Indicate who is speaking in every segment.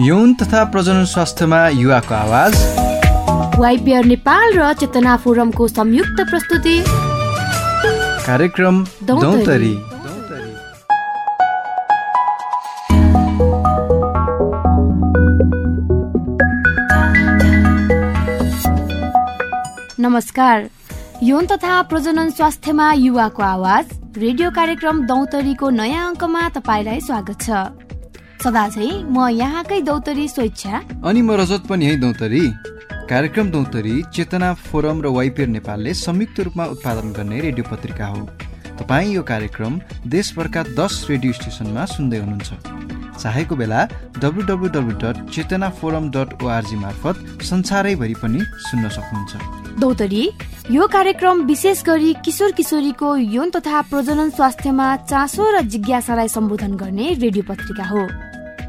Speaker 1: यौन तथा प्रजनन स्वास्थ्यमा युवाको आवाज।
Speaker 2: वाइपिआर नेपाल र चेतना फोरमको संयुक्त प्रस्तुति।
Speaker 1: कार्यक्रम दौतरी।
Speaker 2: नमस्कार। यौन तथा प्रजनन स्वास्थ्यमा युवाको आवाज। रेडियो कार्यक्रम दौतरीको नयाँ अङ्कमा तपाईँलाई स्वागत छ। सदा चाहिँ म यहाँकै दौतरी स्वेच्छा।
Speaker 1: अनि म रजत पनि है दौतरी। कार्यक्रम दौतरी चेतना फोरम र वाइपिएर नेपालले संयुक्त रूपमा उत्पादन गर्ने रेडियो पत्रिका हो। तपाईँ यो कार्यक्रम देशभरका दस रेडियो स्टेसनमा सुन्दै हुनुहुन्छ। चाहेको बेला W W W dot Chetana forum dot ORG मार्फत संसारैभरि पनि सुन्न सक्नुहुन्छ।
Speaker 2: दौतरी यो कार्यक्रम विशेष गरी किशोर किशोरीको यौन तथा प्रजनन स्वास्थ्यमा चासो र जिज्ञासालाई सम्बोधन गर्ने रेडियो पत्रिका हो।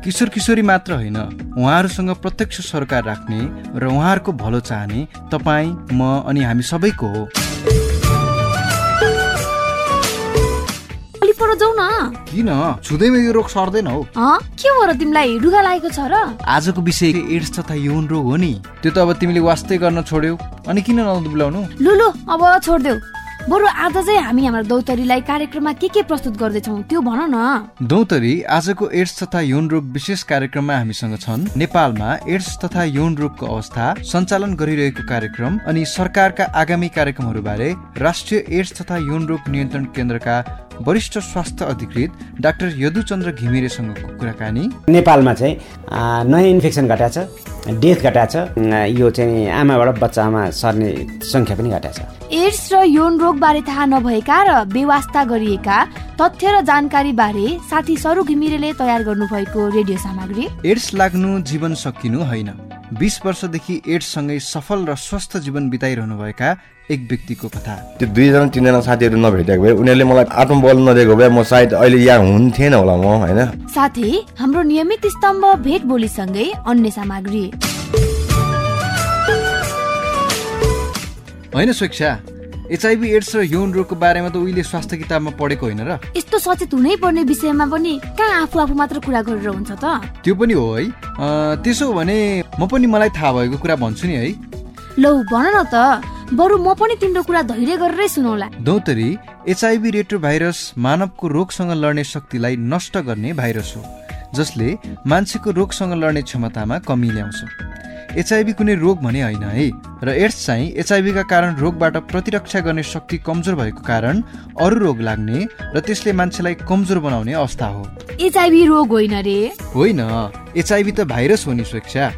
Speaker 1: किशोर किशोरी मात्र होइन उहाँहरूसँग प्रत्यक्ष सरकार राख्ने र उहाँहरूको भलो चाहने तपाईँ म अनि हामी सबैको हो। किन? छुँदैमा यो रोग सर्दैन हौ।
Speaker 2: के हो र तिमीलाई? रुगा लागेको छ र।
Speaker 1: आजको विषय एड्स तथा यौन रोग हो नि। त्यो त अब तिमीले वास्तै गर्न छोड्यौ। अनि किन नदुब्लाउनु?
Speaker 2: लु लु अब छोडिदेऊ। बरु आज चाहिँ हामी हाम्रो दौतरीलाई कार्यक्रममा के के प्रस्तुत गर्दैछौँ त्यो भन न।
Speaker 1: दौतरी आजको एड्स तथा यौन रोग विशेष कार्यक्रममा हामीसँग छन्। नेपालमा एड्स तथा यौन रोगको अवस्था सञ्चालन गरिरहेको कार्यक्रम अनि सरकारका आगामी कार्यक्रमहरू बारे राष्ट्रिय एड्स तथा यौन रोग नियन्त्रण केन्द्रका वरिष्ठ स्वास्थ्य अधिकृत डाक्टर यदुचन्द्र घिमिरेसँगको कुराकानी।
Speaker 3: नेपालमा चाहिँ नयाँ इन्फेक्सन घटाएको छ डेथ घटाएको छ यो चाहिँ आमाबाट बच्चामा सर्ने सङ्ख्या पनि घटाएको छ।
Speaker 2: एड्स र यौन रोग बारे थाहा नभएका र बेवास्ता गरिएका तथ्य र जानकारी बारे साथी सरु घिमिरेले तयार गर्नुभएको रेडियो सामग्री।
Speaker 1: एड्स लाग्नु जीवन सकिनु होइन। बिस वर्षदेखि एड्ससँगै सफल र स्वस्थ जीवन बिताइरहनु भएका एक व्यक्तिको कथा।
Speaker 4: त्यो दुईजना तिनजना साथीहरू नभेटेको भए उनीहरूले मलाई आत्मबल नदिएको भए म सायद अहिले यहाँ हुन्थेन होला म होइन?
Speaker 2: साथै हाम्रो नियमित स्तम्भ भेट बोलीसँगै अन्य सामग्री।
Speaker 1: होइन शिक्षा एचआइभी एड्स र यौन रोगको बारेमा त उहिले स्वास्थ्य किताबमा पढेको होइन र।
Speaker 2: यस्तो सचेत हुनै पर्ने विषयमा पनि कहाँ आफू आफू मात्र कुरा गरेर हुन्छ त?
Speaker 1: त्यो पनि हो है। त्यसो भने म पनि मलाई थाहा भएको कुरा भन्छु नि है।
Speaker 2: लौ भन न त। बरु म पनि तिम्रो कुरा धैर्य गरेरै सुनौला।
Speaker 1: दौतरी एचआइभी रेट्रो भाइरस मानवको रोगसँग लड्ने शक्तिलाई नष्ट गर्ने भाइरस हो जसले मान्छेको रोगसँग लड्ने क्षमतामा कमी ल्याउँछ। एचआइभी कुनै रोग भने होइन है? र एड्स चाहिँ एचआइभीका कारण रोगबाट प्रतिरक्षा गर्ने शक्ति कमजोर भएको कारण अरू रोग लाग्ने र त्यसले मान्छेलाई कमजोर बनाउने अवस्था हो।
Speaker 2: एचआइभी रोग होइन रे।
Speaker 1: होइन एचआइभी त भाइरस हो नि स्वेच्छा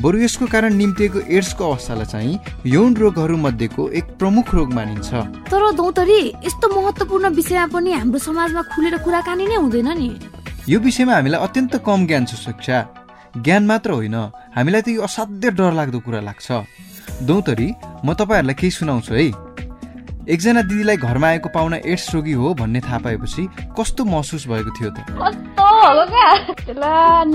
Speaker 1: बरु यसको कारण निम्तिएको एड्सको अवस्थालाई चाहिँ यौन रोगहरू मध्येको एक प्रमुख रोग मानिन्छ।
Speaker 2: तर दौतरी यस्तो महत्वपूर्ण विषयमा पनि हाम्रो समाजमा खुलेर कुराकानी नै हुँदैन नि।
Speaker 1: यो विषयमा हामीलाई अत्यन्त कम ज्ञान छ शिक्षा ज्ञान मात्र होइन। हामीलाई त यो असाध्य डर लाग्दो कुरा लाग्छ। दौतरी म तपाईँहरूलाई केही सुनाउँछु है। एकजना दिदीलाई घरमा आएको पाहुना एड्स रोगी हो भन्ने थाहा पाएपछि कस्तो महसुस भएको थियो त?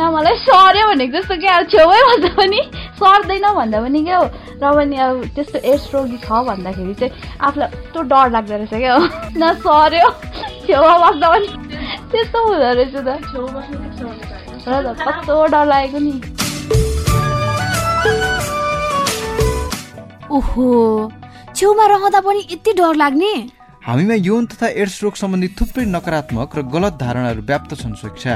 Speaker 5: मलाई सर्यो भनेको जस्तो क्या छेउमै भन्दा पनि। सर्दैन भन्दा पनि क्या र पनि अब त्यस्तो एड्स रोगी छ भन्दाखेरि चाहिँ आफूलाई कस्तो डर लाग्दो रहेछ क्या न सर्यो। छेउमा बस्दा पनि त्यस्तो हुँदो रहेछ त। र कस्तो डर लागेको नि।
Speaker 2: ओहो छेउमा रहँदा पनि यति डर लाग्ने?
Speaker 1: हामीमा यौन तथा एड्स रोग सम्बन्धी थुप्रै नकारात्मक र गलत धारणाहरू व्याप्त छन् शिक्षा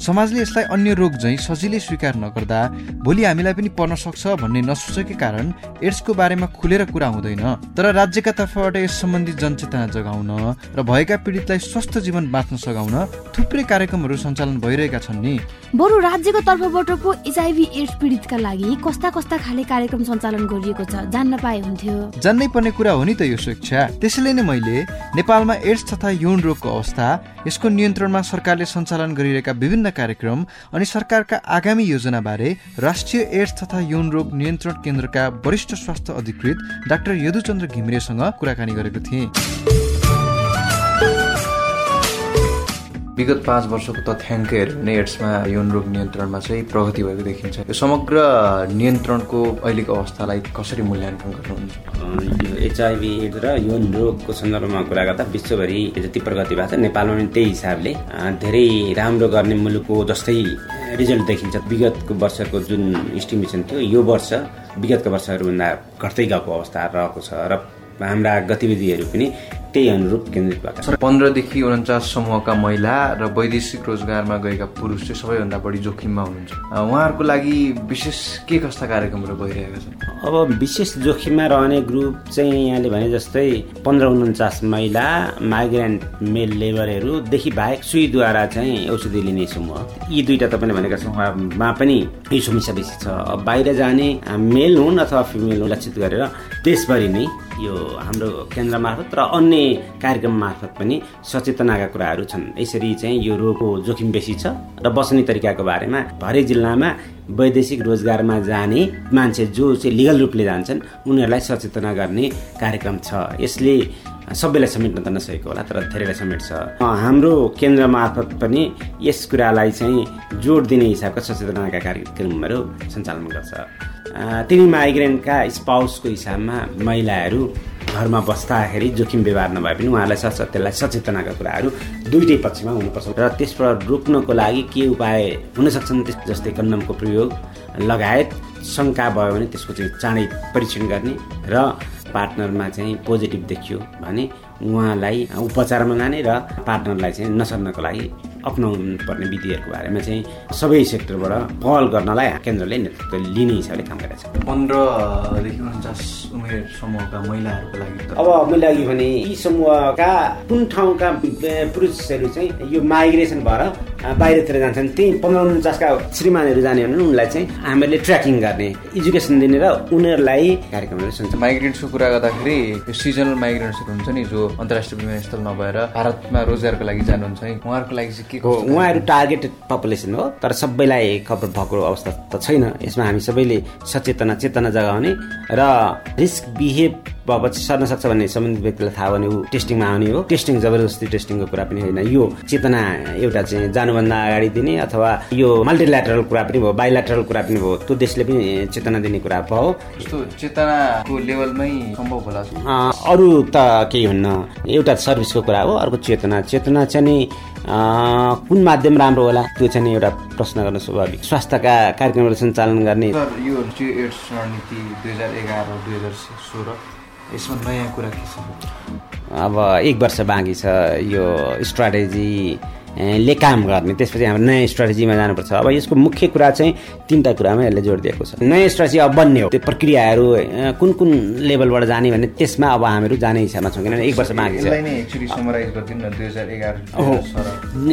Speaker 1: समाजले यसलाई अन्य रोग झैँ सजिलै स्वीकार नगर्दा भोलि हामीलाई पनि पर्न सक्छ भन्ने नसोचेकै कारण एड्सको बारेमा खुलेर कुरा हुँदैन। तर राज्यका तर्फबाट यस सम्बन्धी जनचेतना जगाउन र भएका पीडितलाई स्वस्थ जीवन बाँच्न सघाउन थुप्रै कार्यक्रमहरू सञ्चालन भइरहेका छन् नि।
Speaker 2: बरु राज्यको तर्फबाट पो एचआइभी एड्स पीडितका लागि कस्ता कस्ता खाले कार्यक्रम सञ्चालन गरिएको छ जान्न पाए हुन्थ्यो।
Speaker 1: जान्नै पर्ने कुरा हो नि त यो शिक्षा त्यसैले नै मैले नेपालमा एड्स तथा यौन रोगको अवस्था यसको नियन्त्रणमा सरकारले सञ्चालन गरिरहेका विभिन्न कार्यक्रम अनि सरकारका आगामी योजना बारे राष्ट्रिय एड्स तथा यौन रोग नियन्त्रण केन्द्रका वरिष्ठ स्वास्थ्य अधिकृत डाक्टर यदुचन्द्र घिमिरेसँग कुराकानी गरेको थिएँ। विगत पाँच वर्षको तथ्याङ्क हेऱ्यो भने एड्समा यौन रोग नियन्त्रणमा चाहिँ प्रगति भएको देखिन्छ। यो समग्र नियन्त्रणको अहिलेको अवस्थालाई कसरी मूल्याङ्कन गर्नुहुन्छ?
Speaker 3: एचआइभी एड्स र यौन रोगको सन्दर्भमा कुरा गर्दा विश्वभरि जति प्रगति भएको छ नेपालमा पनि त्यही हिसाबले धेरै राम्रो गर्ने मुलुकको जस्तै रिजल्ट देखिन्छ। विगतको वर्षको जुन इस्टिमेसन थियो यो वर्ष विगतका वर्षहरूभन्दा घट्दै गएको अवस्था रहेको छ। र हाम्रा गतिविधिहरू पनि त्यही अनुरूप केन्द्रित भएको छ
Speaker 6: पन्ध्रदेखि उन्चास समूहका महिला र वैदेशिक रोजगारमा गएका पुरुष चाहिँ सबैभन्दा बढी जोखिममा हुनुहुन्छ। उहाँहरूको लागि विशेष के कस्ता कार्यक्रमहरू भइरहेका छन्?
Speaker 3: अब विशेष जोखिममा रहने ग्रुप चाहिँ यहाँले भने जस्तै पन्ध्र उन्चास महिला माइग्रेन्ट मेल लेबरहरूदेखि बाहेक सुईद्वारा चाहिँ औषधि लिने समूह। यी दुईवटा तपाईँले भनेका समूहमा पनि यो समस्या बेसी छ। बाहिर जाने मेल हुन् अथवा फिमेल हुन् लक्षित गरेर देशभरि नै यो हाम्रो केन्द्र मार्फत र अन्य कार्यक्रम मार्फत पनि सचेतनाका कुराहरू छन्। यसरी चाहिँ यो रोगको जोखिम बेसी छ र बस्ने तरिकाको बारेमा हरेक जिल्लामा वैदेशिक रोजगारमा जाने मान्छे जो चाहिँ लिगल रूपले जान्छन् उनीहरूलाई सचेतना गर्ने कार्यक्रम छ। यसले सबैलाई समेट्न त नसकेको होला तर धेरैलाई समेट्छ। हाम्रो केन्द्र मार्फत पनि यस कुरालाई चाहिँ जोड दिने हिसाबका सचेतनाका कार्यक्रमहरू सञ्चालन गर्छ। तिनी माइग्रेन्टका स्पाउसको हिसाबमा महिलाहरू घरमा बस्दाखेरि जोखिम व्यवहार नभए पनि उहाँलाई त्यसलाई सचेतनाका कुराहरू दुइटै पक्षमा हुनुपर्छ। र त्यसबाट रोक्नको लागि के उपाय हुन सक्छन् जस्तै कन्डमको प्रयोग लगायत शङ्का भयो भने त्यसको चाहिँ चाँडै परीक्षण गर्ने र पार्टनरमा चाहिँ पोजिटिभ देखियो भने उहाँलाई उपचारमा लाने र पार्टनरलाई चाहिँ नसर्नको लागि अप्नाउनु पर्ने विधिहरूको बारेमा चाहिँ सबै सेक्टरबाट पहल गर्नलाई केन्द्रले नेतृत्व लिने हिसाबले काम गरेको छ
Speaker 6: पन्ध्रदेखि उन्चास उमेर समूहका महिलाहरूको लागि
Speaker 3: अब मैले अघि भने यी समूहका कुन ठाउँका पुरुषहरू चाहिँ यो माइग्रेसन भएर बाहिरतिर जान्छन् त्यही पन्ध्र उन्चासका श्रीमानहरू जाने भने उनलाई चाहिँ हामीहरूले ट्र्याकिङ गर्ने एजुकेसन दिने र उनीहरूलाई कार्यक्रमहरू सञ्चालन
Speaker 6: माइग्रेन्ट्सको कुरा गर्दाखेरि यो सिजनल माइग्रेन्ट्सहरू हुन्छ नि जो अन्तर्राष्ट्रिय विमानस्थल नभएर भारतमा रोजगारको लागि जानुहुन्छ है उहाँहरूको लागि चाहिँ के
Speaker 3: उहाँहरू टार्गेटेड पपुलेसन हो तर सबैलाई कभर भएको अवस्था त छैन। यसमा हामी सबैले सचेतना चेतना जगाउने र रिस्क बिहेभ भएपछि सर्न सक्छ भन्ने सम्बन्धित व्यक्तिलाई थाहा भने ऊ टेस्टिङमा आउने हो। टेस्टिङ जबरजस्ती टेस्टिङको कुरा पनि होइन। यो चेतना एउटा चाहिँ जानुभन्दा अगाडि दिने अथवा यो मल्टिल्याटरल कुरा पनि भयो बाइल्याटरल कुरा पनि भयो त्यो देशले पनि चेतना दिने कुरा भयो।
Speaker 6: चेतनाको लेभलमै सम्भव होला।
Speaker 3: अरू त केही हुन्न। एउटा सर्भिसको कुरा हो अर्को चेतना। चेतना चाहिँ नि कुन माध्यम राम्रो होला? त्यो चाहिँ एउटा प्रश्न गर्न स्वाभाविक। स्वास्थ्यका कार्यक्रमहरू सञ्चालन गर्ने
Speaker 6: यो रणनीति दुई हजार एघार दुई हजार सोह्र यसमा नयाँ कुरा के छ?
Speaker 3: अब एक वर्ष बाँकी छ यो स्ट्राटेजी ले काम गर्ने। त्यसपछि हाम्रो नयाँ स्ट्राटेजीमा जानुपर्छ। अब यसको मुख्य कुरा चाहिँ तिनवटा कुरामा यसले जोड दिएको छ। नयाँ स्ट्राटेजी अब बन्ने हो। त्यो प्रक्रियाहरू कुन कुन लेभलबाट जाने भने त्यसमा अब हामीहरू जाने हिसाबमा छौँ। किनभने एक वर्ष बाँकी छ।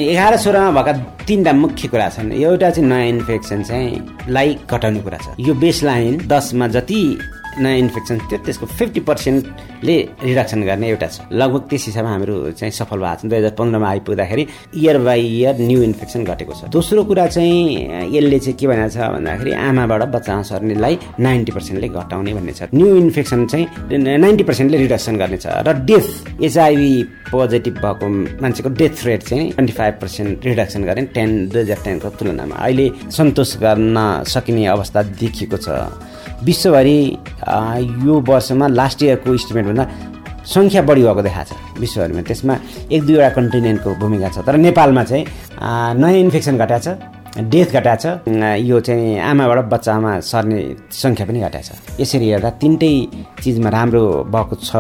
Speaker 6: एघार
Speaker 3: सोह्रमा भएका तिनवटा मुख्य कुरा छन्। एउटा चाहिँ नयाँ इन्फेक्सन चाहिँ लाई घटाउने कुरा छ। यो बेस लाइन दसमा जति नयाँ इन्फेक्सन थियो त्यसको फिफ्टी पर्सेन्टले रिडक्सन गर्ने एउटा छ। लगभग त्यस हिसाबमा हाम्रो चाहिँ सफल भएको छ। दुई हजार पन्ध्रमा आइपुग्दाखेरि year by year new infection घटेको छ। दोस्रो कुरा चाहिँ यसले चाहिँ के भनेको छ भन्दाखेरि आमाबाट बच्चामा सर्नेलाई नाइन्टी पर्सेन्टले घटाउने भन्ने छ। न्यू इन्फेक्सन चाहिँ नाइन्टी पर्सेन्टले रिडक्सन गर्नेछ र डेथ एचआइभी पोजिटिभ भएको मान्छेको डेथ रेट चाहिँ ट्वेन्टी फाइभ पर्सेन्ट रिडक्सन गर्ने टेन दुई हजार टेनको तुलनामा। अहिले सन्तोष गर्न सकिने अवस्था देखिएको छ। विश्वभरि यो वर्षमा लास्ट इयरको इस्टिमेटभन्दा सङ्ख्या बढी भएको देखाएको छ विश्वभरिमा। त्यसमा एक दुईवटा कन्टिनेन्टको भूमिका छ। तर नेपालमा चाहिँ नयाँ इन्फेक्सन घटाएको छ डेथ घटाएको छ यो चाहिँ आमाबाट बच्चामा सर्ने सङ्ख्या पनि घटाएको छ। यसरी हेर्दा तिनटै चिजमा राम्रो भएको छ।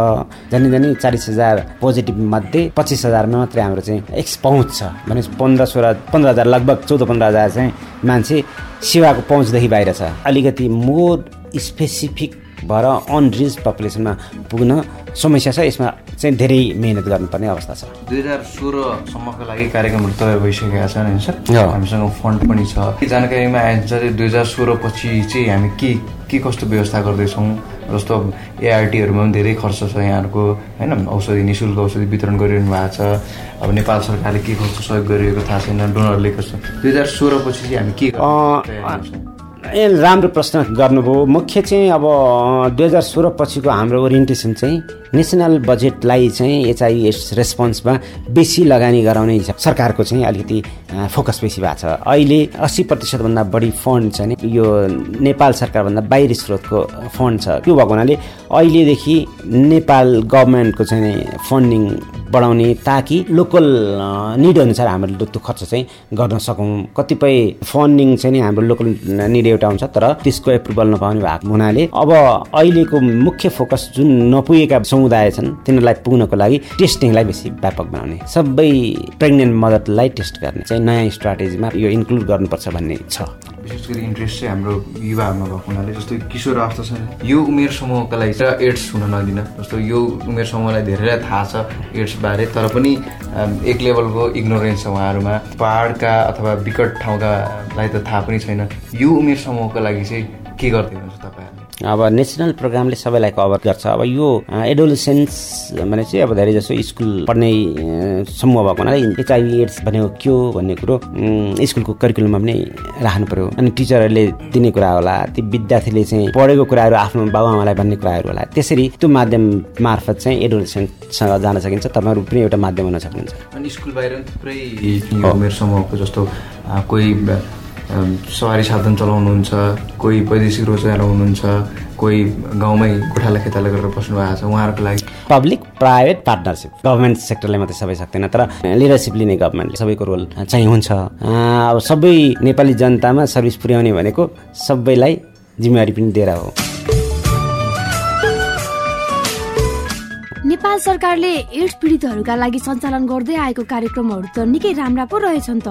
Speaker 3: झन् झन् चालिस हजार पोजिटिभ मध्ये पच्चिस हजारमा मात्रै हाम्रो चाहिँ एक्स पहुँच छ। भने पन्ध्र सोह्र पन्ध्र हजार लगभग चौध पन्ध्र हजार चाहिँ मान्छे सेवाको पहुँचदेखि बाहिर छ। अलिकति मोर स्पेसिफिक भएर अन रिच पपुलेसनमा पुग्न समस्या छ। यसमा चाहिँ धेरै मिहिनेत गर्नुपर्ने अवस्था छ।
Speaker 6: दुई हजार सोह्रसम्मको लागि कार्यक्रमहरू तयार भइसकेका छन् होइन सर। हामीसँग फन्ड पनि छ। के जानकारीमा आइन्छ दुई हजार सोह्र पछि चाहिँ हामी के के कस्तो व्यवस्था गर्दैछौँ जस्तो एआरटीहरूमा पनि धेरै खर्च छ यहाँहरूको होइन? औषधि नि शुल्क औषधि वितरण गरिरहनु भएको छ। अब नेपाल सरकारले के कस्तो सहयोग गरिरहेको थाहा छैन डोनरले कस्तो दुई हजार सोह्र पछि चाहिँ हामी के?
Speaker 3: ए राम्रो प्रश्न गर्नुभयो। मुख्य चाहिँ अब दुई हजार सोह्र पछिको हाम्रो ओरिएन्टेसन चाहिँ नेसनल बजेटलाई चाहिँ एचआइभी एड्स रेस्पोन्समा बेसी लगानी गराउने हिसाब सरकारको चाहिँ अलिकति फोकस बेसी भएको छ। अहिले अस्सी प्रतिशतभन्दा बढी फन्ड चाहिँ नि। यो नेपाल सरकारभन्दा बाहिरी स्रोतको फन्ड छ। त्यो भएको हुनाले अहिलेदेखि नेपाल गभर्मेन्टको चाहिँ फन्डिङ बढाउने ताकि लोकल निड अनुसार हामीले त्यो खर्च चाहिँ गर्न सकौँ। कतिपय फन्डिङ चाहिँ हाम्रो लोकल निड एउटा हुन्छ तर त्यसको एप्रुभल नपाउने भएको हुनाले अब अहिलेको मुख्य फोकस जुन नपुगेका समुदाय छन् तिनीहरूलाई पुग्नको लागि टेस्टिङलाई बेसी व्यापक बनाउने सबै प्रेग्नेन्ट मदरलाई टेस्ट गर्ने चाहिँ नयाँ स्ट्राटेजीमा यो इन्क्लुड गर्नुपर्छ भन्ने छ।
Speaker 1: विशेष गरी इन्ट्रेस्ट चाहिँ हाम्रो युवाहरूमा भएको हुनाले जस्तो किशोर अवस्था यो उमेर समूहका लागि चाहिँ एड्स हुन नदिन। जस्तो यो उमेर समूहलाई धेरैलाई थाहा छ एड्स बारे तर पनि एक लेभलको इग्नोरेन्स छ उहाँहरूमा। पाहाडका अथवा विकट ठाउँकालाई त थाहा पनि छैन। यो उमेर समूहको लागि चाहिँ के गर्दै हुनुहुन्छ तपाईँहरूले
Speaker 3: अब नेसनल प्रोग्रामले सबैलाई कभर गर्छ। अब यो एडोलेसेन्स भने चाहिँ अब धेरै जसो स्कुल पढ्ने समूह भएको हुनाले एचआइभी एड्स भनेको के हो भन्ने कुरो स्कुलको करिकुलममा पनि राख्नु पर्यो। अनि टिचरहरूले दिने कुरा होला ती विद्यार्थीले चाहिँ पढेको कुराहरू आफ्नो बाबुआमालाई भन्ने कुराहरू होला। त्यसरी त्यो माध्यम मार्फत चाहिँ एडोलेसेन्टसँग जान सकिन्छ तपाईँहरू पनि एउटा माध्यम हुन सक्नुहुन्छ।
Speaker 1: अनि स्कुल बाहिर थुप्रै समूहको जस्तो कोही सवारी साधन चलाउनुहुन्छ कोही वैदेशिक रोजगार हुनुहुन्छ कोही गाउँमै गोठाला खेताला गरेर बस्नु भएको छ उहाँहरूको लागि।
Speaker 3: पब्लिक प्राइभेट पार्टनरसिप गभर्मेन्ट सेक्टरले मात्रै सबै सक्दैन तर लिडरसिप लिने गभर्मेन्टले सबैको रोल चाहिँ हुन्छ। अब सबै नेपाली जनतामा सर्भिस पुर्याउने भनेको सबैलाई जिम्मेवारी पनि दिएर हो।
Speaker 2: नेपाल सरकारले एड्स पीडितहरूका लागि सञ्चालन गर्दै आएको कार्यक्रमहरू त निकै राम्रा पो रहेछन् त।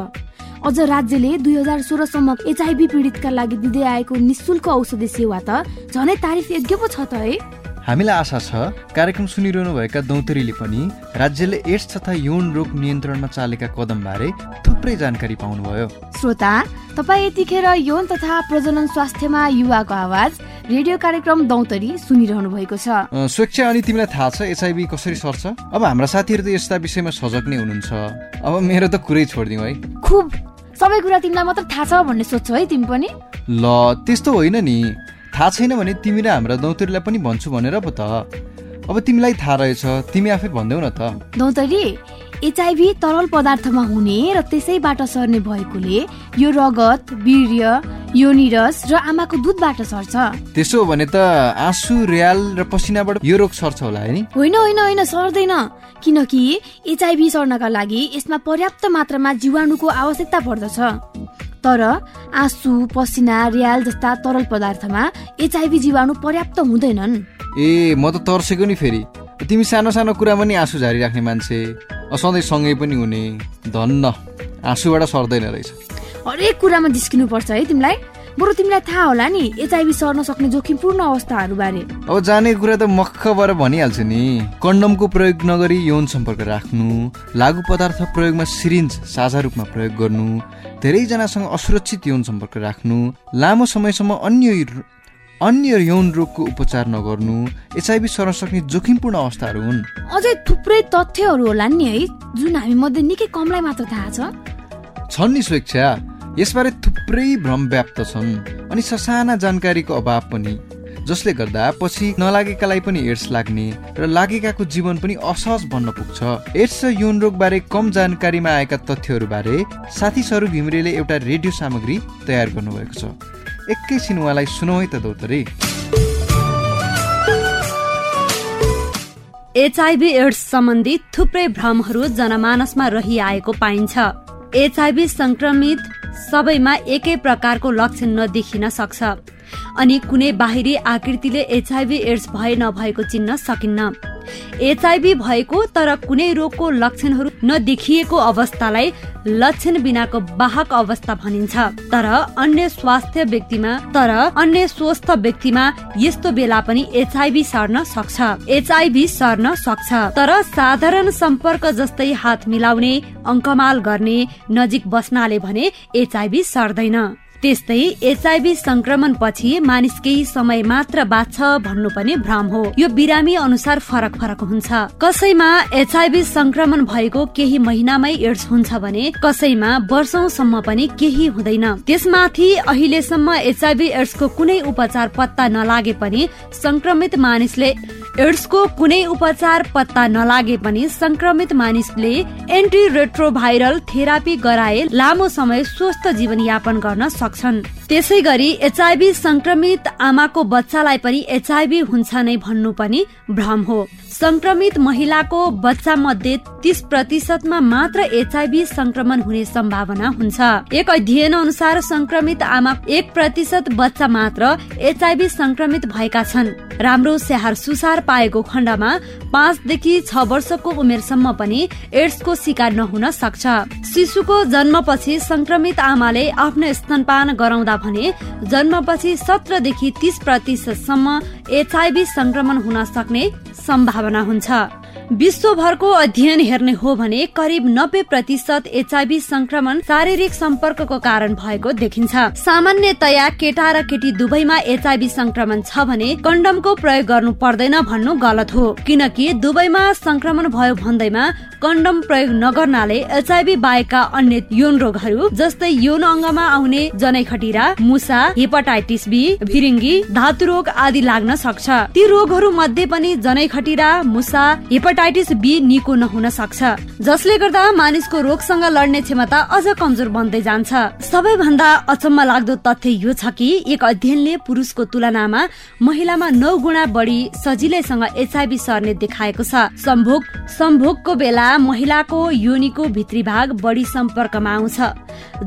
Speaker 2: अझ राज्यले दुई हजार सोह्रसम्म एचआइभी पीडितका लागि दिँदै आएको निशुल्क औषधि सेवा त झनै तारिफ योग्य पो छ त है।
Speaker 1: हामीलाई आशा छ कार्यक्रम सुनिरहनु भएका दौतरीले पनि राज्यले एड्स तथा यौन रोग नियन्त्रणमा चालेका कदम बारे थुप्रै जानकारी पाउनुभयो।
Speaker 2: श्रोता तपाईँ यतिखेर यौन तथा प्रजनन स्वास्थ्यमा युवाको आवाज रेडियो कार्यक्रम दौतरी सुनिरहनु भएको छ
Speaker 1: स्वेच्छा अनि तिमीलाई थाहा छ एचआइभी कसरी सर्छ? अब हाम्रा साथीहरू त यस्ता विषयमा सजग नै हुनुहुन्छ। अब मेरो त कुरै छोडिदिउँ है।
Speaker 2: खुब सबै कुरा तिमीलाई मात्र थाहा छ भन्ने सोध्छौ है तिमी पनि।
Speaker 1: ल त्यस्तो होइन नि। थाहा छैन भने तिमी र हाम्रा दौतरीलाई पनि भन्छु भनेर पो त। अब तिमीलाई थाहा रहेछ तिमी आफै भन्देऊ न त।
Speaker 2: दौतरी एचआइभी तरल पदार्थमा हुने र त्यसैबाट सर्ने भएकोले यो रगत वीर्य योनिरस र आमाको दुधबाट सर्छ।
Speaker 1: त्यसो भने त आँसु र्याल र पसिनाबाट यो रोग सर्छ होला है
Speaker 2: होइन होइन होइन सर्दैन। किनकि एचआइभी सर्नका लागि यसमा पर्याप्त मात्रामा जीवाणुको आवश्यकता पर्दछ। तर आँसु पसिना र्याल जस्ता तरल पदार्थमा एचआइभी जीवाणु पर्याप्त हुँदैनन्।
Speaker 1: ए म त तर्सेको नि फेरि। तिमी सानो सानो कुरामा नि आँसु झारिराख्ने मान्छे। सधैँ सँगै पनि हुने। धन्न। आँसुबाट सर्दैन रहेछ।
Speaker 2: हरेक कुरामा जिस्किनु पर्छ है तिमीलाई। बरु तिमीलाई थाहा होला नि एचआइभी सर्न सक्ने जोखिमपूर्ण अवस्थाहरू बारे
Speaker 1: अब जाने कुरा त मक्खबाट भनिहाल्छु नि। कन्डमको प्रयोग नगरी यौन सम्पर्क राख्नु लागु पदार्थ प्रयोगमा सिरिन्ज साझा रूपमा प्रयोग गर्नु धेरैजनासँग असुरक्षित यौन सम्पर्क राख्नु लामो समयसम्म अन्य अन्य यौन रोगको उपचार नगर्नु एचआइभी सर्न सक्ने जोखिमपूर्ण अवस्थाहरू हुन्।
Speaker 2: अझै थुप्रै तथ्यहरू होला नि है जुन हामी मध्ये निकै कमलाई मात्र थाहा छ।
Speaker 1: छन् नि स्वेच्छा यसबारे थुप्रै भ्रम व्याप्त छन् अनि ससाना जानकारीको अभाव पनि। जसले गर्दा पछि नलागेकालाई पनि एड्स लाग्ने र लागेकाको जीवन पनि असहज बन्न पुग्छ। एड्स र यौन रोगबारे कम जानकारीमा आएका तथ्यहरूबारे साथी स्वरूप घिमिरेले एउटा रेडियो सामग्री तयार गर्नुभएको छ। एकैछिन उहाँलाई सुनौ है त दौतरी।
Speaker 7: एचआइभी एड्स सम्बन्धी थुप्रै भ्रमहरू जनमानसमा रहिआएको पाइन्छ। एचआइभी संक्रमित सबैमा एकै प्रकारको लक्षण नदेखिन सक्छ। अनि कुनै बाहिरी आकृतिले एचआइभी एड्स भए नभएको चिन्न सकिन्न। एचआइभी भएको तर कुनै रोगको लक्षणहरू नदेखिएको अवस्थालाई लक्षण बिनाको वाहक अवस्था भनिन्छ। तर अन्य स्वास्थ्य व्यक्तिमा तर अन्य स्वस्थ व्यक्तिमा यस्तो बेला पनि एचआइभी सर्न सक्छ। एचआइभी सर्न सक्छ। तर साधारण सम्पर्क जस्तै हात मिलाउने अङ्कमाल गर्ने नजिक बस्नाले भने एचआइभी सर्दैन। त्यस्तै एचआइभी संक्रमण पछि मानिस केही समय मात्र बाँच्छ भन्नु पनि भ्रम हो। यो बिरामी अनुसार फरक फरक हुन्छ। कसैमा एचआइभी संक्रमण भएको केही महिनामै एड्स हुन्छ भने कसैमा वर्षौसम्म पनि केही हुँदैन। त्यसमाथि अहिलेसम्म एचआइभी एड्सको कुनै उपचार पत्ता नलागे पनि संक्रमित मानिसले एड्सको कुनै उपचार पत्ता नलागे पनि संक्रमित मानिसले एन्टी रेट्रोभाइरल थेरापी गराए लामो समय स्वस्थ जीवन यापन गर्न सक्छन्। त्यसै गरी एचआईभी संक्रमित आमाको बच्चालाई पनि एचआईभी हुन्छ नै भन्नु पनि भ्रम हो। संक्रमित महिलाको बच्चा मध्ये तीस प्रतिशतमा मात्र एचआईभी संक्रमण हुने सम्भावना हुन्छ। एक अध्ययन अनुसार संक्रमित आमा एक प्रतिशत बच्चा मात्र एचआईभी संक्रमित भएका छन्। राम्रो स्याहार सुसार पाएको खण्डमा पाँचदेखि छ वर्षको उमेरसम्म पनि एड्सको शिकार नहुन सक्छ। शिशुको जन्मपछि संक्रमित आमाले आफ्नो स्तनपान गराउँदा भने जन्मपछि सत्रदेखि तीस प्रतिशतसम्म एचआईभी संक्रमण हुन सक्ने सम्भावना हुन्छ। विश्वभरको अध्ययन हेर्ने हो भने करिब नब्बे प्रतिशत एचआईभी संक्रमण शारीरिक सम्पर्कको कारण भएको देखिन्छ। सामान्यतया केटा र केटी दुवैमा एचआईभी संक्रमण छ भने कन्डमको प्रयोग गर्नु पर्दैन भन्नु गलत हो। किनकि दुवैमा संक्रमण भयो भन्दैमा कन्डम प्रयोग नगर्नाले एचआईभी बाहेकका अन्य यौन रोगहरू जस्तै यौन अङ्गमा आउने जनै खटिरा मुसा हेपाटाइटिस बी भिरिङ्गी धातु रोग आदि लाग्न सक्छ। ती रोगहरू मध्ये पनि जनै खटिरा मुसा हेपाटाइटिस बी निको नहुन सक्छ जसले गर्दा मानिसको रोगसँग लड्ने क्षमता अझ कमजोर बन्दै जान्छ। सबैभन्दा अचम्म लाग्दो तथ्य यो छ कि एक अध्ययनले पुरुषको तुलनामा महिलामा नौ गुणा बढी सजिलैसँग एचआईभी सर्ने देखाएको छ। सम्भोग सम्भोगको बेला महिलाको योनिको भित्री भाग बढी सम्पर्कमा आउँछ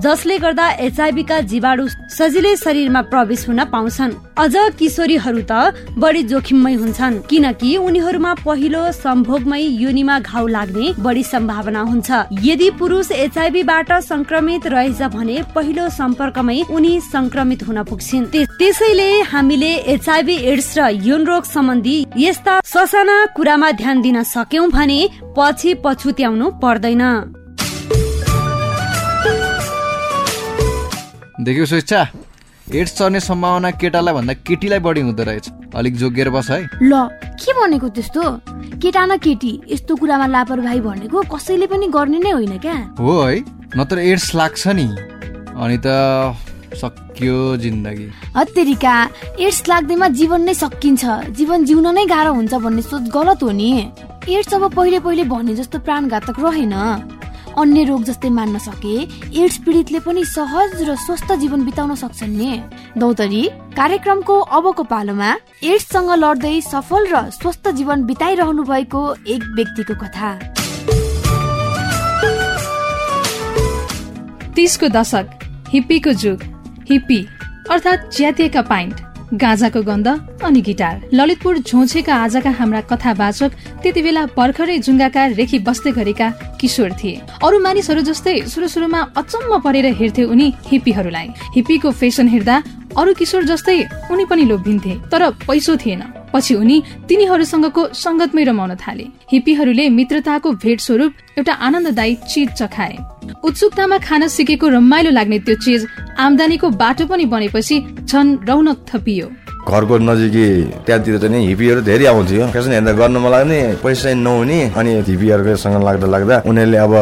Speaker 7: जसले गर्दा एचआईभीका जीवाणु सजिलै शरीरमा प्रवेश हुन पाउँछन्। अझ किशोरीहरू त बढी जोखिममै हुन्छन् किनकि उनीहरूमा पहिलो सम्भोगमै योनिमा घाउ लाग्ने बढी सम्भावना हुन्छ। यदि पुरुष एचआईभीबाट संक्रमित रहेछ भने पहिलो सम्पर्कमै उनी संक्रमित हुन पुग्छिन्। त्यसैले हामीले एचआईभी एड्स र यौन रोग सम्बन्धी यस्ता ससाना कुरामा ध्यान दिन सक्यौं भने पछि पछुत्याउनु पर्दैन।
Speaker 1: देख्यो स्वेच्छा एड्स चर्ने सम्भावना केटालाई भन्दा केटीलाई बढी हुँदो रहेछ। अलिक जोगिएर बस है।
Speaker 2: ल के भनेको त्यस्तो? केटा न केटी यस्तो कुरामा लापरवाही भनेको कसैले पनि गर्ने नै होइन क्या।
Speaker 1: हो है नत्र एड्स लाग्छ नि। अनि त सकियो जिन्दगी।
Speaker 2: हत्तेरिका एड्स लाग्दैमा जीवन नै सकिन्छ। जीवन जिउन नै गाह्रो हुन्छ भन्ने सोच गलत हो नि। एड्स अब पहिले पहिले भने जस्तो प्राणघातक रहेन। अन्य रोग जस्तै मान्न सके एड्स पीडितले पनि सहज र स्वस्थ जीवन बिताउन सक्छन् नि। दौतरी कार्यक्रमको अबको पालोमा एड्ससँग लड्दै सफल र स्वस्थ जीवन बिताइरहनु भएको एक व्यक्तिको कथा।
Speaker 8: तिसको दशक हिप्पीको जुग। हिप्पी अर्थात् च्यातिएका पाइन्ट। गाजाको गन्ध अनि गिटार। ललितपुर झोछेका आजका हाम्रा कथावाचक त्यति बेला भर्खरै जुङ्गाका रेखी बस्दै गरेका किशोर थिए। अरू मानिसहरू जस्तै सुरु सुरुमा अचम्म परेर हेर्थे उनी हिप्पीहरूलाई। हिप्पीको फेसन हेर्दा अरू किशोर जस्तै उनी पनि लोभिन्थे तर पैसो थिएन। पछि उनी तिनीहरूसँगको संगतमै रमाउन थाले। हिप्पीहरूले मित्रताको भेट स्वरूप एउटा आनन्ददायी चिज चखाए। उत्सुकतामा खान सिकेको रमाइलो लाग्ने त्यो चिज आमदानीको बाटो पनि बनेपछि झन रौनक थपियो।
Speaker 4: घरको नजिकै त्यहाँतिर चाहिँ हिपीहरू धेरै आउँथ्यो। फेसन हेर्दा गर्न लाग्ने पैसा नहुने। अनि हिपीहरूसँग लाग्दा लाग्दा उनीहरूले अब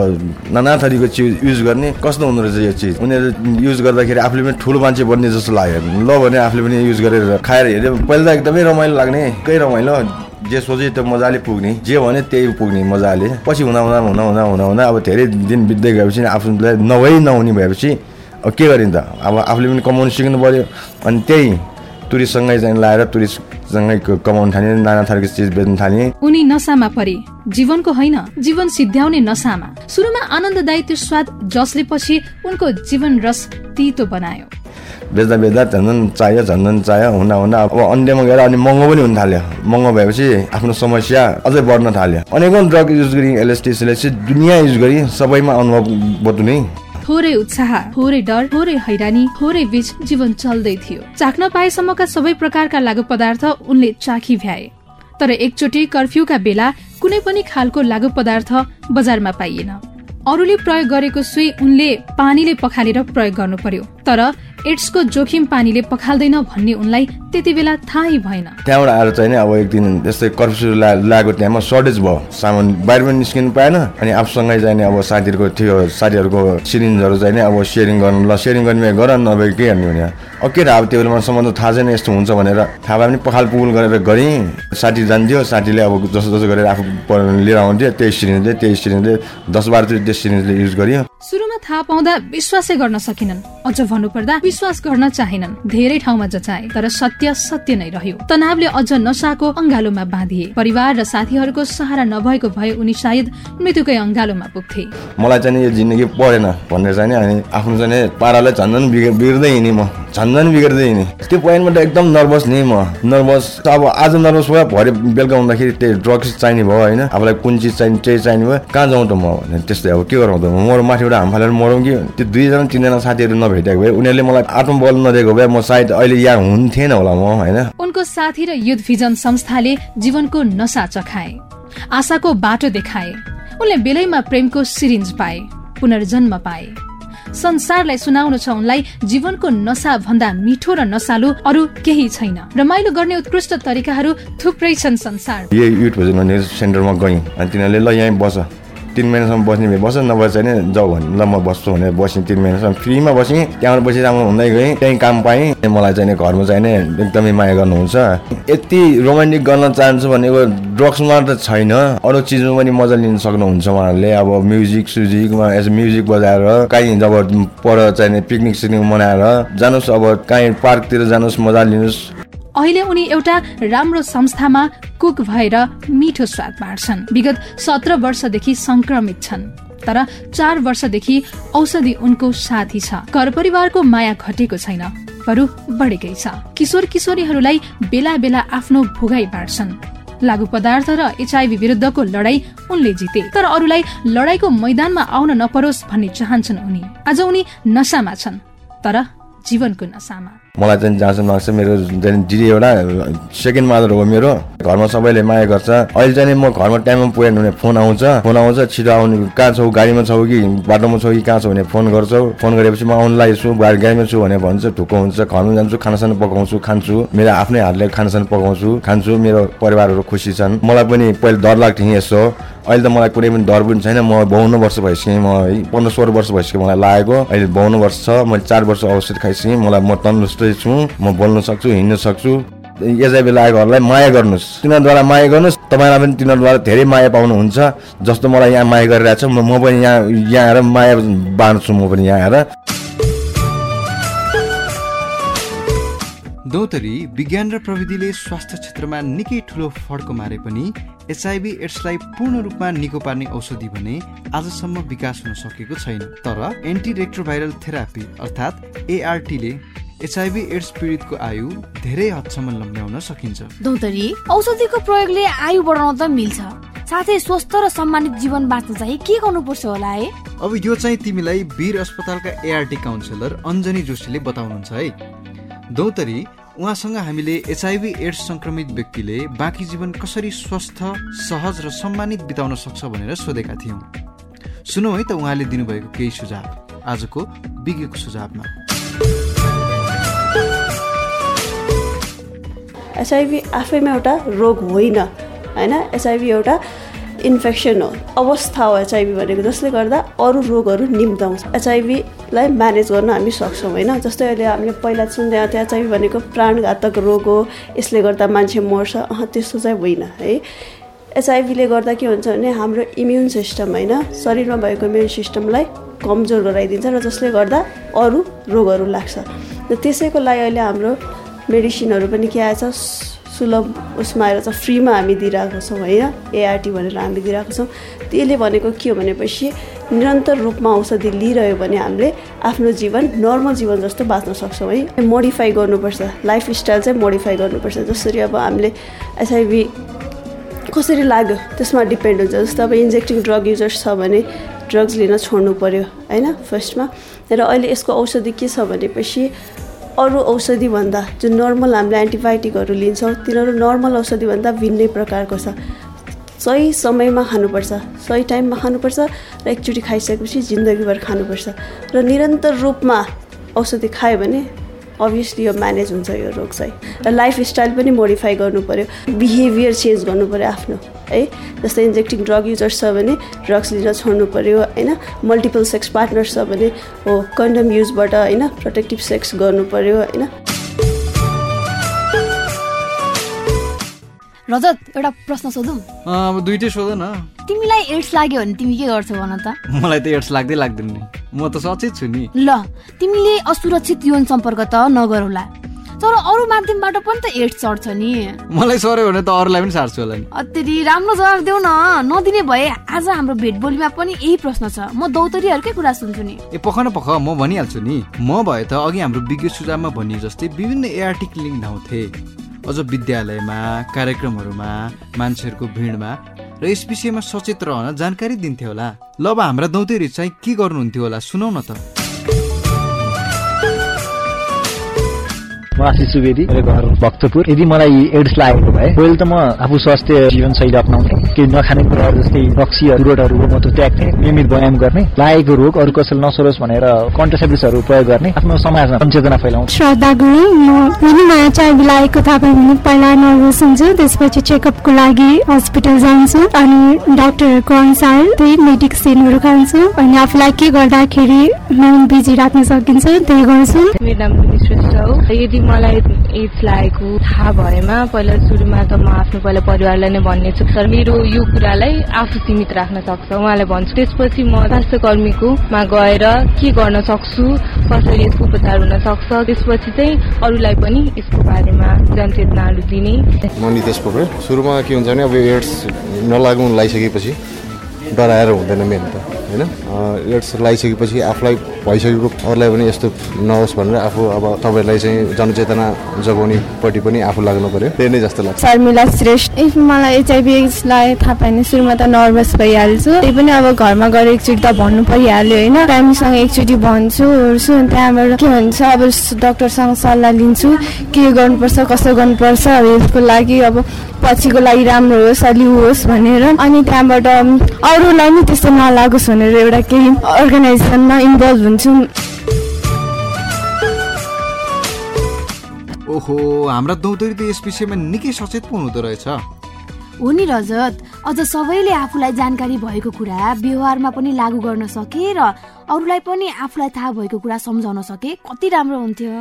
Speaker 4: नाना थरीको चिज युज गर्ने। कस्तो हुँदो रहेछ यो चिज? उनीहरू युज गर्दाखेरि आफूले पनि ठुलो मान्छे बन्ने जस्तो लाग्यो। ल भने आफूले पनि युज गरेर खाएर हेऱ्यो। पहिला एकदमै रमाइलो लाग्ने। कै रमाइलो। जे सोचे त्यो मजाले पुग्ने जे भने त्यही पुग्ने मजाले। पछि हुँदा हुँदा हुँदा हुँदा हुँदा हुँदा अब धेरै दिन बित्दै गएपछि आफूलाई नभई नहुने भएपछि अब के गरिन्छ अब आफूले पनि कमाउनु सिक्नु पर्यो। अनि त्यही टुरिस्टसँगै चाहिँ लाएर टुरिस्टसँगै कमाउन थाले नाना थरीको चिज बेच्न थाले
Speaker 8: उनी नसामा परे जीवनको होइन जीवन सिद्ध्याउने नसामा। सुरुमा आनन्ददायी त्यो स्वाद जसले पछि उनको जीवन रस तितो बनायो।
Speaker 4: बेच्दा बेच्दा झन्झन चाहियो झन्झन चाहियो हुँदा हुँदा अब अन्त्यमा गएर अनि महँगो पनि हुन थाल्यो महँगो भएपछि आफ्नो समस्या अझै बढ्न थाल्यो अनेकौँ ड्रग युज गरी एलएसटी सेलेसी दुनियाँ युज गरी सबैमा अनुभव बटुने
Speaker 8: थोरै उत्साह थोरै डर थोरै हैरानी थोरै बीच जीवन चल्दै थियो चाख्न पाएसम्मका सबै प्रकारका लागु पदार्थ उनले चाखी भ्याए तर एकचोटि कर्फ्यूका बेला कुनै पनि खालको लागु पदार्थ बजारमा पाइएन अरूले प्रयोग गरेको सुई उनले पानीले पखालेर प्रयोग गर्नु पर्यो तर एड्सको जोखिम पानीले पखाल्दैन भन्ने उनलाई त्यति बेला थाहै भएन।
Speaker 4: त्यहाँबाट आएर चाहिँ नि अब एक दिन यस्तै कर्फ्यू लागेको टाइममा सर्टेज भयो। सामान बाहिर पनि निस्किनु पाएन अनि आफूसँगै चाहिँ अब साथीहरूको थियो साथीहरूको सिरिन्जहरू चाहिँ अब सेयरिङ गर्नु ल सेयरिङ गर्ने गर नभए के गर्ने भने अब के अब त्यो बेलामा सम्बन्ध थाहा छैन यस्तो हुन्छ भनेर थाहा भए पनि पखाल पुगुल गरेर गरेँ साथी जान्थ्यो साथीले अब जस्तो जस्तो गरेर आफू लिएर आउँथ्यो त्यही सिरिन्जले त्यही सिरिन्जले दस बाह्रचोटि त्यो सिरिन्जले युज गरियो।
Speaker 8: सुरुमा थाहा पाउँदा विश्वासै गर्न सकिनन्। अझ भन्नुपर्दा विश्वास गर्न चाहेनन्। धेरै ठाउँमा जचाए तर सत्य सत्य नै रह्यो। तनावले अझ नसाको अंगालोमा बाँधिए। परिवार र साथीहरूको सहारा नभएको भए उनी सायद मृत्युकै अंगालोमा पुग्थे।
Speaker 4: मलाई चाहिँ यो जिन्दगी परेन भनेर चाहिँ अनि आफ्नो चाहिँ पाराले झन्झन बिग्रदै हिँडेँ म। झन्झन बिग्रदै हिँडेँ। त्यो पोइन्टमा त एकदम नर्भस नि म। नर्भस अब आज नर्भस भयो भरे बेलुका हुँदाखेरि त्यो ड्रग्स चाहिने भयो होइन। आफूलाई कुन चिज चाहिने त्यही चाहिने भयो। कहाँ जाउँ त म भने त्यस्तै अब के गरौँ त म? माथिबाट हाम फालेर मरौँ कि? त्यो दुईजना तिनजना साथीहरू नभेटेको भए उनीहरूले मलाई आत्मबल नदिएको भए म सायद अहिले यहाँ हुन्थेन होला म होइन?
Speaker 8: उनको साथी र युथ भिजन संस्थाले जीवनको नसा चखाए आशाको बाटो देखाए उनले बेलैमा प्रेमको सिरिन्ज पाए पुनर्जन्म पाए। संसारलाई सुनाउनु छ उनलाई जीवनको नसा भन्दा मिठो र नसालु अरू केही छैन। रमाइलो गर्ने उत्कृष्ट तरिकाहरू थुप्रै छन् संसार
Speaker 4: सेन्टरमा गएँ अनि तिनीहरूले ल यहीँ बस। तिन महिनासम्म बस्ने भए बस नभए चाहिँ जाऊ भने ल म बस्छु भनेर बसेँ तिन महिनासम्म फ्रीमा बसेँ। त्यहाँबाट बसी राम्रो हुँदै गएँ। त्यहीँ काम पाएँ। मलाई चाहिँ घरमा चाहिँ एकदमै माया गर्नुहुन्छ। यति रोमान्टिक गर्न चाहन्छु भनेको ड्रग्समा त छैन। अरू चिजमा पनि मजा लिन सक्नुहुन्छ उहाँहरूले। अब म्युजिक सुजिकमा एज म्युजिक बजाएर काहीँ जब पर चाहिँ पिकनिक सिकनिक मनाएर जानुहोस्। अब काहीँ पार्कतिर जानुहोस् मजा लिनुहोस्।
Speaker 8: अहिले उनी एउटा राम्रो संस्थामा कुक भएर मिठो स्वाद बाँड्छन्। विगत सत्र वर्षदेखि संक्रमित छन्। तर चार वर्षदेखि औषधि उनको साथी छ। घर परिवारको माया घटेको छैन। बरु बढेकै छ। किशोर किशोरीहरूलाई बेला बेला आफ्नो भोगाई बाँड्छन्। लागु पदार्थ र एचआईभी विरुद्धको लडाई उनले जिते। तर अरूलाई लडाईको मैदानमा आउन नपरोस् भन्ने चाहन्छन् उनी। आज उनी नसामा छन् तर जीवनको नसामा
Speaker 4: मलाई चाहिँ जहाँसम्म लाग्छ मेरो दिदी एउटा सेकेन्ड मादर हो मेरो। घरमा सबैले माया गर्छ। अहिले चाहिँ म घरमा टाइममा पुगेन भने फोन आउँछ। फोन आउँछ छिटो आउने कहाँ छौ गाडीमा छौ कि बाटोमा छौ कि कहाँ छौ भने फोन गर्छौ। फोन गरेपछि म आउनु लागेको छु गाडीमा छु भने भन्छ ढुक्क हुन्छ घरमा जान्छु खानासाना पकाउँछु खान्छु। मेरो आफ्नै हातले खानासाना पकाउँछु खान्छु। मेरो परिवारहरू खुसी छन्। मलाई पनि पहिले डर लाग्थ्यो यसो। अहिले त मलाई कुनै पनि डर पनि छैन। म बाउन्न वर्ष भइसकेँ म है पन्ध्र सोह्र वर्ष भइसक्यो मलाई लागेको। अहिले बाउन्न वर्ष छ मैले चार वर्ष औषध खाइसकेँ। मलाई म तन्दुरुस्तै छु म बोल्न सक्छु हिँड्न सक्छु। एचआइबी लागेकोहरूलाई माया गर्नुहोस्। तिनीहरूद्वारा माया गर्नुहोस् तपाईँलाई पनि तिनीहरूद्वारा धेरै माया पाउनुहुन्छ। जस्तो मलाई यहाँ माया गरिरहेको छ म पनि यहाँ यहाँ आएर माया बाँड्छु म पनि यहाँ आएर।
Speaker 1: दौतरी विज्ञान र प्रविधिले स्वास्थ्य क्षेत्रमा निकै ठुलो फड्को मारे पनि एचआइभी एड्सलाई पूर्ण रूपमा निको पार्ने औषधि भने आजसम्म विकास हुन सकेको छैन। तर एन्टी रेट्रोभाइरल थेरापी अर्थात् एआरटीले एचआइभी एड्स पीडितको आयु धेरै हदसम्म लम्ब्याउन सकिन्छ।
Speaker 2: दौतरी औषधिको प्रयोगले आयु बढाउन त मिल्छ। साथै स्वस्थ र सम्मानित जीवन बाँच्न चाहिँ के गर्नुपर्छ होला है?
Speaker 1: अब यो चाहिँ तिमीलाई वीर अस्पतालका एआरटी काउन्सिलर अञ्जनी जोशीले बताउनुहुन्छ है। दौतरी उहाँसँग हामीले एचआइभी एड्स सङ्क्रमित व्यक्तिले बाँकी जीवन कसरी स्वस्थ सहज र सम्मानित बिताउन सक्छ भनेर सोधेका थियौँ। सुनौ है त उहाँले दिनुभएको केही सुझाव। आजको विज्ञको सुझावमा।
Speaker 9: एचआइभी आफैमा एउटा रोग होइन होइन? एचआइभी एउटा इन्फेक्सन हो अवस्था हो एचआइभी भनेको जसले गर्दा अरू रोगहरू निम्ताउँछ एचआइभीलाई म्यानेज गर्न हामी सक्छौँ होइन? जस्तै अहिले हामीले पहिला सुन्दै आएको थियो एचआइभी भनेको प्राणघातक रोग हो यसले गर्दा मान्छे मर्छ अह त्यस्तो चाहिँ होइन है? एचआइभीले गर्दा के हुन्छ भने हाम्रो इम्युन सिस्टम होइन? शरीरमा भएको इम्युन सिस्टमलाई कमजोर गराइदिन्छ र जसले गर्दा अरू रोगहरू लाग्छ। र त्यसैको लागि अहिले हाम्रो मेडिसिनहरू पनि के आएछ? सुलभ उसमा आएर चाहिँ फ्रीमा हामी दिइरहेको छौँ होइन? एआरटी भनेर हामी दिइरहेको छौँ। त्यसले भनेको के हो भनेपछि निरन्तर रूपमा औषधि लिइरह्यो भने हामीले आफ्नो जीवन नर्मल जीवन जस्तो बाँच्न सक्छौँ है? मोडिफाई गर्नुपर्छ। लाइफ स्टाइल चाहिँ मोडिफाई गर्नुपर्छ। जसरी अब हामीले एचआइभी कसरी लाग्यो त्यसमा डिपेन्ड हुन्छ। जस्तो अब इन्जेक्टिङ ड्रग युजर्स छ भने ड्रग्स लिन छोड्नु पऱ्यो होइन? फर्स्टमा र अहिले यसको औषधि के छ भनेपछि अरू औषधिभन्दा जुन नर्मल हामीले एन्टिबायोटिकहरू लिन्छौँ तिनीहरू नर्मल औषधिभन्दा भिन्नै प्रकारको छ। सही समयमा खानुपर्छ सही टाइममा खानुपर्छ र एकचोटि खाइसकेपछि जिन्दगीभर खानुपर्छ र निरन्तर रूपमा औषधि खायो भने अभियसली यो म्यानेज हुन्छ यो रोग चाहिँ र लाइफस्टाइल पनि मोडिफाई गर्नु पऱ्यो बिहेभियर चेन्ज गर्नु पऱ्यो आफ्नो। है जस्तै इन्जेक्टिङ ड्रग युजर्स छ भने ड्रग्स लिन छोड्नु पऱ्यो होइन? मल्टिपल सेक्स पार्टनर्स छ भने हो कन्डम युजबाट होइन? प्रोटेक्टिभ सेक्स गर्नु पऱ्यो होइन?
Speaker 2: रजत एउटा प्रश्न सोधौँ?
Speaker 1: अब दुइटै सोध न
Speaker 2: तिमीलाई एड्स लाग्यो भने तिमी के गर्छौ भन त?
Speaker 1: मलाई त एड्स लाग्दै लाग्दैन नि। म त सचेत छु नि।
Speaker 2: ल तिमीले असुरक्षित यौन सम्पर्क त नगरौला। तर अरू माध्यमबाट पनि त एड्स चढ्छ नि।
Speaker 1: मलाई सर्यो भने त अरूलाई पनि सार्छु होला नि।
Speaker 2: अत्तेरी राम्रो जवाब देऊ न। नदिने भए आज हाम्रो भेटबोलीमा पनि यही प्रश्न छ। म दौतरीहरूकै कुरा सुन्छु नि।
Speaker 1: ए पख न पख म भनिहाल्छु नि। म भए त अघि हाम्रो विज्ञ सुझावमा भनिए जस्तै विभिन्न एआरटी क्लिनिक धाउँथे अझ विद्यालयमा कार्यक्रमहरूमा मान्छेहरूको भिडमा र यस विषयमा सचेत रहन जानकारी दिन्थ्यो होला। ल अब हाम्रा दौतेरी चाहिँ के गर्नुहुन्थ्यो होला सुनौ न त।
Speaker 10: म आशिष सुवेदी मेरो घर भक्तपुर। यदि मलाई एड्स लागेको भए पहिले त म आफू स्वास्थ्य जीवनशैली अप्नाउँथेँ केही नखाने कुराहरू जस्तै रक्सी कुरोटहरू म त त्याग्थेँ नियमित व्यायाम गर्ने लागेको रोग अरू कसैले नसरोस् भनेर कन्ट्रासेप्टिभ्सहरू प्रयोग गर्ने आफ्नो समाजमा सचेतना फैलाउँछ।
Speaker 11: श्रद्धा गुरुङ म चाहिँ लागेको थाहा पाएँ भने पहिला नर्भस हुन्छु त्यसपछि चेकअपको लागि हस्पिटल जान्छु अनि डक्टरहरूको अनुसार त्यही मेडिसिनहरू खान्छु अनि आफूलाई के गर्दाखेरि माइन्ड बिजी राख्न सकिन्छ त्यही गर्छु।
Speaker 12: मेरो नाम श्रेष्ठ हो। यदि मलाई एड्स लागेको थाहा भएमा पहिला सुरुमा त म आफ्नो पहिला परिवारलाई नै भन्नेछु। तर मेरो यो कुरालाई आफू सीमित राख्न सक्छ। उहाँलाई भन्छु त्यसपछि म स्वास्थ्य कर्मीकोमा गएर के गर्न सक्छु कसरी यसको उपचार हुन सक्छ त्यसपछि चाहिँ अरूलाई पनि यसको बारेमा जनचेतनाहरू दिने।
Speaker 13: म पोखरेल सुरुमा के हुन्छ भने अब एड्स नलाग्नु लगाइसकेपछि डराएर हुँदैन मेन त होइन? एड्स लगाइसकेपछि आफूलाई भइसकेको अरूलाई पनि यस्तो नहोस् भनेर आफू अब तपाईँहरूलाई चाहिँ जनचेतना जगाउनेपट्टि पनि आफू लाग्नु पर्यो। त्यही नै जस्तो लाग्छ।
Speaker 11: शर्मिला श्रेष्ठ। इफ मलाई एचआइभी एड्सलाई थाहा पाएन सुरुमा त नर्भस भइहाल्छु। त्यही पनि अब घरमा गएर एकचोटि त भन्नु परिहाल्यो होइन? फ्यामिलीसँग एकचोटि भन्छु हेर्छु अनि त्यहाँबाट के भन्छ अब डक्टरसँग सल्लाह लिन्छु के गर्नुपर्छ कसो गर्नुपर्छ अब यसको लागि अब पछिको लागि राम्रो होस् अलि होस् भनेर। अनि त्यहाँबाट अरूलाई नि त्यस्तो नलागोस् भनेर एउटा केही अर्गनाइजेसनमा इन्भल्भ हुन्छु।
Speaker 1: ओहो हाम्रा दौतरी त यस विषयमा निकै सचेत पो हुँदो रहेछ।
Speaker 2: हो नि रजत अझ सबैले आफूलाई जानकारी भएको कुरा व्यवहारमा पनि लागू गर्न सके र अरूलाई पनि आफूलाई थाहा भएको कुरा सम्झाउन सके कति राम्रो हुन्थ्यो।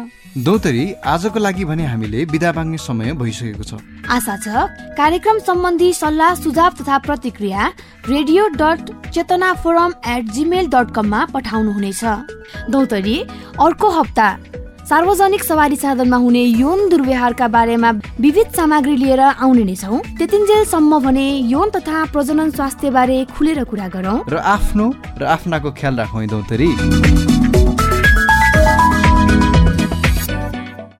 Speaker 1: दौतरी आजको लागि भने हामीले बिदा माग्ने समय भइसकेको छ।
Speaker 2: आशा छ कार्यक्रम सम्बन्धी सल्लाह सुझाव तथा प्रतिक्रिया radio dot Chetana forum at Gmail dot कममा पठाउनुहुनेछ। दौतरी अर्को हप्ता। सार्वजनिक सवारी साधनमा हुने यौन दुर्व्यवहारका बारेमा विविध सामग्री लिएर आउने नै छौँ। त्यतिन्जेलसम्म भने यौन तथा प्रजनन स्वास्थ्य बारे खुलेर कुरा गरौँ।
Speaker 1: र आफ्नो र आफ्नाको ख्याल राखौँ